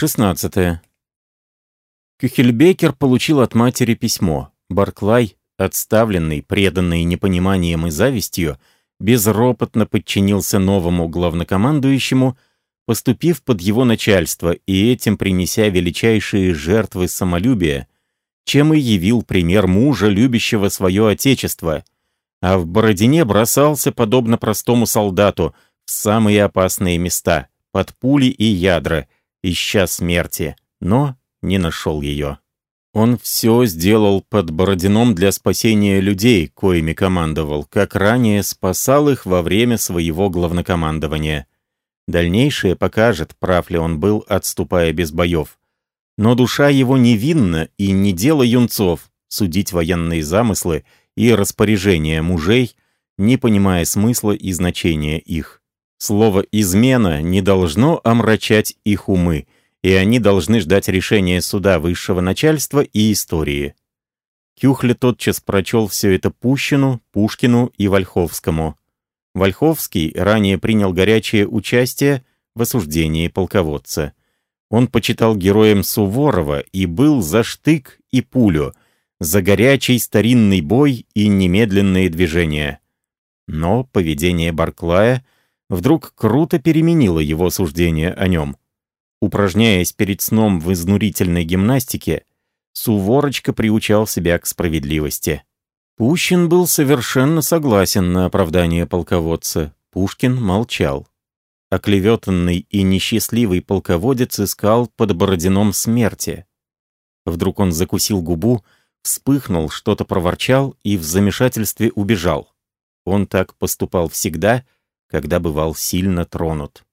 16. Кюхельбекер получил от матери письмо. Барклай, отставленный, преданный непониманием и завистью, безропотно подчинился новому главнокомандующему, поступив под его начальство и этим принеся величайшие жертвы самолюбия, чем и явил пример мужа, любящего свое отечество, а в Бородине бросался, подобно простому солдату, в самые опасные места, под пули и ядра, ища смерти, но не нашел ее. Он все сделал под Бородином для спасения людей, коими командовал, как ранее спасал их во время своего главнокомандования. Дальнейшее покажет, прав ли он был, отступая без боев. Но душа его невинна, и не дело юнцов судить военные замыслы и распоряжения мужей, не понимая смысла и значения их. Слово «измена» не должно омрачать их умы — и они должны ждать решения суда высшего начальства и истории. Кюхле тотчас прочел все это Пущину, Пушкину и Вольховскому. Вольховский ранее принял горячее участие в осуждении полководца. Он почитал героем Суворова и был за штык и пулю, за горячий старинный бой и немедленные движения. Но поведение Барклая вдруг круто переменило его суждение о нем. Упражняясь перед сном в изнурительной гимнастике, Суворочка приучал себя к справедливости. Пущин был совершенно согласен на оправдание полководца. Пушкин молчал. Оклеветанный и несчастливый полководец искал под Бородином смерти. Вдруг он закусил губу, вспыхнул, что-то проворчал и в замешательстве убежал. Он так поступал всегда, когда бывал сильно тронут.